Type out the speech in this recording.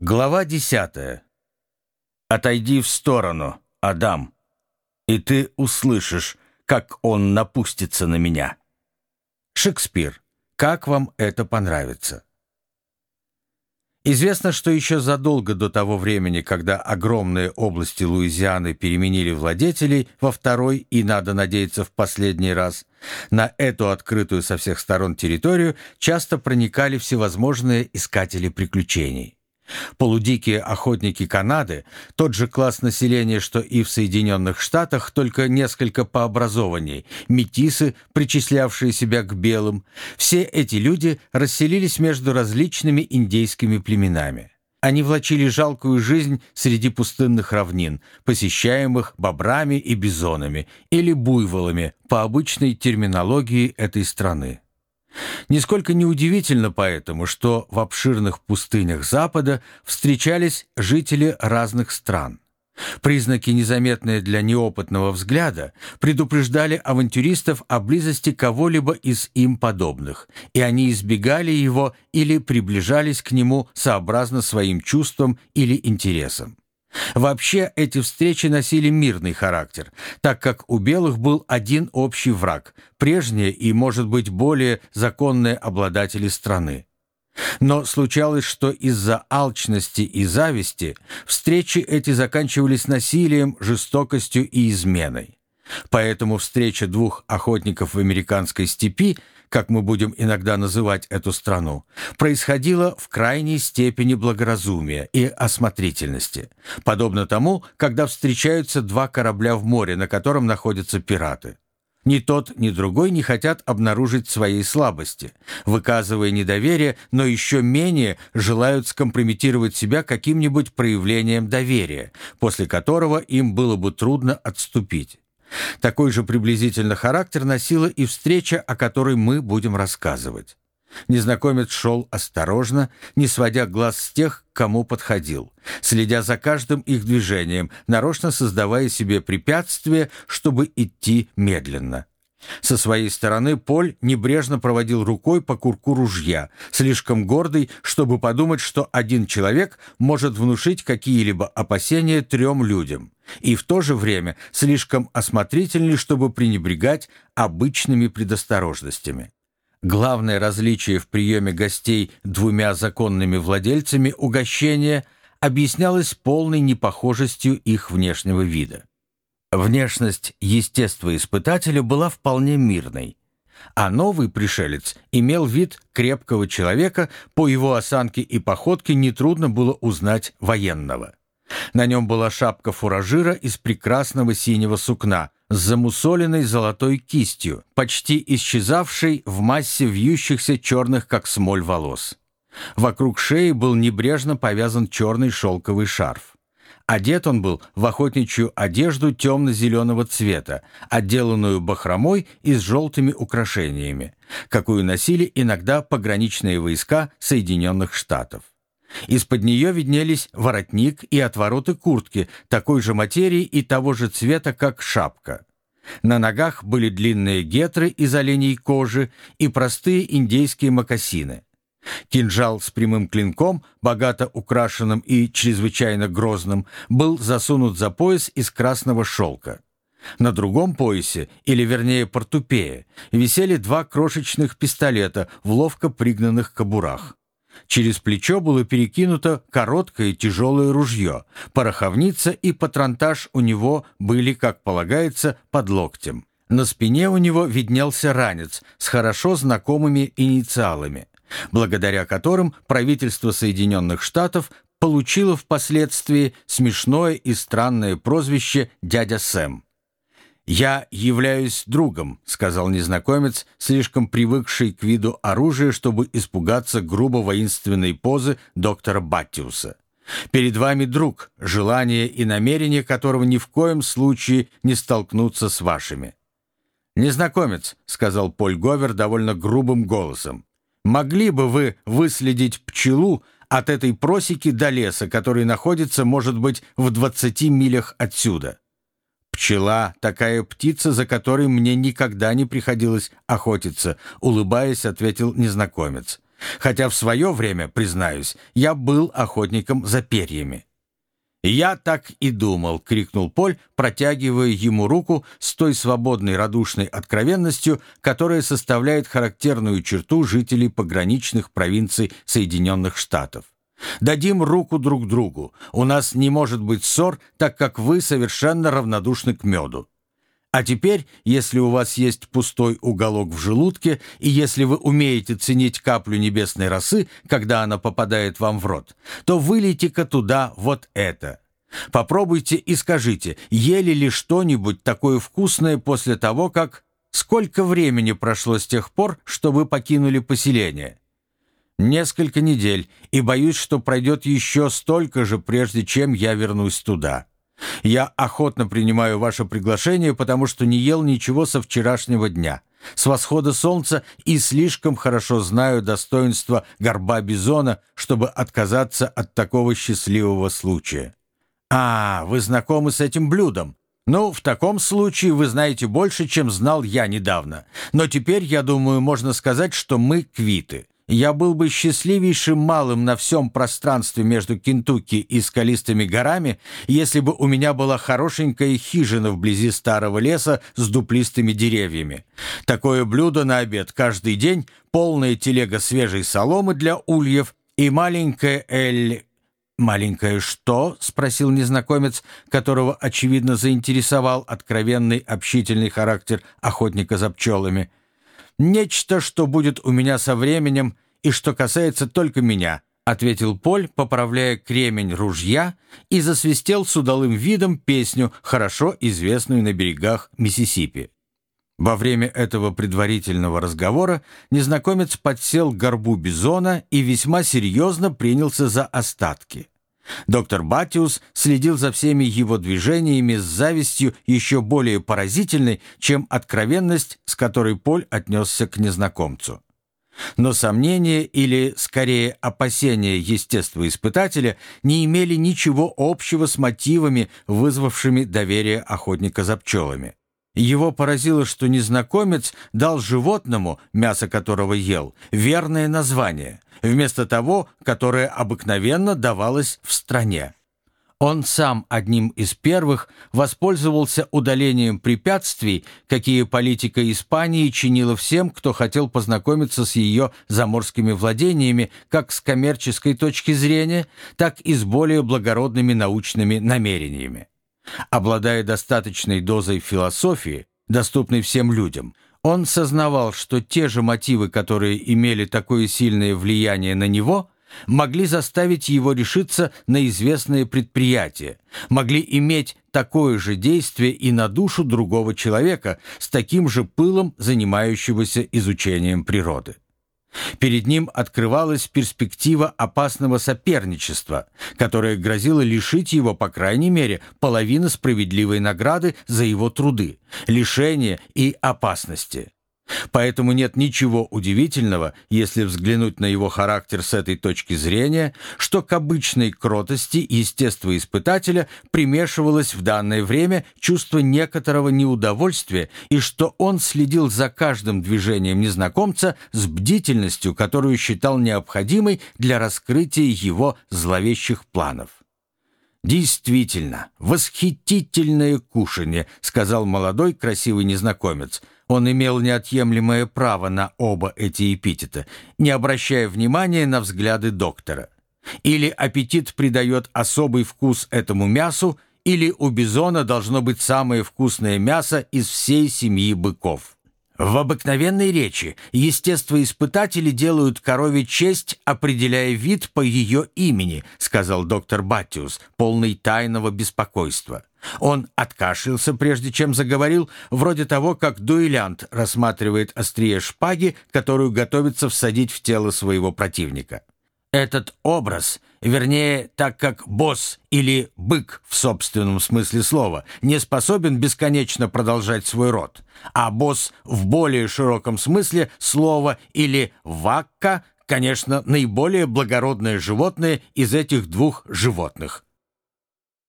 Глава десятая. «Отойди в сторону, Адам, и ты услышишь, как он напустится на меня». Шекспир. Как вам это понравится? Известно, что еще задолго до того времени, когда огромные области Луизианы переменили владетелей во второй и, надо надеяться, в последний раз, на эту открытую со всех сторон территорию часто проникали всевозможные искатели приключений. Полудикие охотники Канады, тот же класс населения, что и в Соединенных Штатах, только несколько пообразованней, метисы, причислявшие себя к белым, все эти люди расселились между различными индейскими племенами. Они влачили жалкую жизнь среди пустынных равнин, посещаемых бобрами и бизонами или буйволами по обычной терминологии этой страны. Нисколько неудивительно поэтому, что в обширных пустынях Запада встречались жители разных стран. Признаки, незаметные для неопытного взгляда, предупреждали авантюристов о близости кого-либо из им подобных, и они избегали его или приближались к нему сообразно своим чувствам или интересам. Вообще эти встречи носили мирный характер, так как у белых был один общий враг, прежние и, может быть, более законные обладатели страны. Но случалось, что из-за алчности и зависти встречи эти заканчивались насилием, жестокостью и изменой. Поэтому встреча двух охотников в американской степи – как мы будем иногда называть эту страну, происходило в крайней степени благоразумия и осмотрительности, подобно тому, когда встречаются два корабля в море, на котором находятся пираты. Ни тот, ни другой не хотят обнаружить своей слабости, выказывая недоверие, но еще менее желают скомпрометировать себя каким-нибудь проявлением доверия, после которого им было бы трудно отступить. Такой же приблизительно характер носила и встреча, о которой мы будем рассказывать. Незнакомец шел осторожно, не сводя глаз с тех, к кому подходил, следя за каждым их движением, нарочно создавая себе препятствия, чтобы идти медленно. Со своей стороны Поль небрежно проводил рукой по курку ружья, слишком гордый, чтобы подумать, что один человек может внушить какие-либо опасения трем людям, и в то же время слишком осмотрительный, чтобы пренебрегать обычными предосторожностями. Главное различие в приеме гостей двумя законными владельцами угощения объяснялось полной непохожестью их внешнего вида. Внешность естествоиспытателя была вполне мирной, а новый пришелец имел вид крепкого человека, по его осанке и походке нетрудно было узнать военного. На нем была шапка фуражира из прекрасного синего сукна с замусоленной золотой кистью, почти исчезавшей в массе вьющихся черных, как смоль, волос. Вокруг шеи был небрежно повязан черный шелковый шарф. Одет он был в охотничью одежду темно-зеленого цвета, отделанную бахромой и с желтыми украшениями, какую носили иногда пограничные войска Соединенных Штатов. Из-под нее виднелись воротник и отвороты куртки такой же материи и того же цвета, как шапка. На ногах были длинные гетры из оленей кожи и простые индейские мокасины. Кинжал с прямым клинком, богато украшенным и чрезвычайно грозным, был засунут за пояс из красного шелка. На другом поясе, или вернее портупее, висели два крошечных пистолета в ловко пригнанных кобурах. Через плечо было перекинуто короткое тяжелое ружье, пороховница и патронтаж у него были, как полагается, под локтем. На спине у него виднелся ранец с хорошо знакомыми инициалами благодаря которым правительство Соединенных Штатов получило впоследствии смешное и странное прозвище «дядя Сэм». «Я являюсь другом», — сказал незнакомец, слишком привыкший к виду оружия, чтобы испугаться грубо воинственной позы доктора Баттиуса. «Перед вами друг, желание и намерение которого ни в коем случае не столкнутся с вашими». «Незнакомец», — сказал Поль Говер довольно грубым голосом, Могли бы вы выследить пчелу от этой просеки до леса, который находится, может быть, в 20 милях отсюда? Пчела — такая птица, за которой мне никогда не приходилось охотиться, улыбаясь, ответил незнакомец. Хотя в свое время, признаюсь, я был охотником за перьями. «Я так и думал», — крикнул Поль, протягивая ему руку с той свободной радушной откровенностью, которая составляет характерную черту жителей пограничных провинций Соединенных Штатов. «Дадим руку друг другу. У нас не может быть ссор, так как вы совершенно равнодушны к меду. А теперь, если у вас есть пустой уголок в желудке, и если вы умеете ценить каплю небесной росы, когда она попадает вам в рот, то вылейте-ка туда вот это. Попробуйте и скажите, ели ли что-нибудь такое вкусное после того, как... Сколько времени прошло с тех пор, что вы покинули поселение? Несколько недель, и боюсь, что пройдет еще столько же, прежде чем я вернусь туда. Я охотно принимаю ваше приглашение, потому что не ел ничего со вчерашнего дня, с восхода солнца и слишком хорошо знаю достоинство горба бизона, чтобы отказаться от такого счастливого случая. А, вы знакомы с этим блюдом? Ну, в таком случае вы знаете больше, чем знал я недавно. Но теперь, я думаю, можно сказать, что мы квиты. Я был бы счастливейшим малым на всем пространстве между Кентукки и скалистыми горами, если бы у меня была хорошенькая хижина вблизи старого леса с дуплистыми деревьями. Такое блюдо на обед каждый день, полная телега свежей соломы для ульев и маленькая эль... «Маленькое что?» — спросил незнакомец, которого, очевидно, заинтересовал откровенный общительный характер охотника за пчелами. «Нечто, что будет у меня со временем и что касается только меня», — ответил Поль, поправляя кремень ружья, и засвистел с удалым видом песню, хорошо известную на берегах Миссисипи. Во время этого предварительного разговора незнакомец подсел к горбу бизона и весьма серьезно принялся за остатки. Доктор Батиус следил за всеми его движениями с завистью еще более поразительной, чем откровенность, с которой Поль отнесся к незнакомцу. Но сомнения или, скорее, опасения естествоиспытателя не имели ничего общего с мотивами, вызвавшими доверие охотника за пчелами. Его поразило, что незнакомец дал животному, мясо которого ел, верное название, вместо того, которое обыкновенно давалось в стране. Он сам одним из первых воспользовался удалением препятствий, какие политика Испании чинила всем, кто хотел познакомиться с ее заморскими владениями как с коммерческой точки зрения, так и с более благородными научными намерениями. Обладая достаточной дозой философии, доступной всем людям, он сознавал, что те же мотивы, которые имели такое сильное влияние на него, могли заставить его решиться на известное предприятие, могли иметь такое же действие и на душу другого человека с таким же пылом, занимающегося изучением природы. Перед ним открывалась перспектива опасного соперничества, которая грозила лишить его, по крайней мере, половины справедливой награды за его труды, лишения и опасности. Поэтому нет ничего удивительного, если взглянуть на его характер с этой точки зрения, что к обычной кротости естествоиспытателя примешивалось в данное время чувство некоторого неудовольствия и что он следил за каждым движением незнакомца с бдительностью, которую считал необходимой для раскрытия его зловещих планов. «Действительно, восхитительное кушанье», — сказал молодой красивый незнакомец — он имел неотъемлемое право на оба эти эпитета, не обращая внимания на взгляды доктора. Или аппетит придает особый вкус этому мясу, или у бизона должно быть самое вкусное мясо из всей семьи быков. В обыкновенной речи естествоиспытатели делают корове честь, определяя вид по ее имени, сказал доктор Баттиус, полный тайного беспокойства. Он откашлялся, прежде чем заговорил, вроде того, как дуэлянт рассматривает острие шпаги, которую готовится всадить в тело своего противника. Этот образ, вернее, так как босс или бык в собственном смысле слова не способен бесконечно продолжать свой род, а босс в более широком смысле слова или вакка, конечно, наиболее благородное животное из этих двух животных.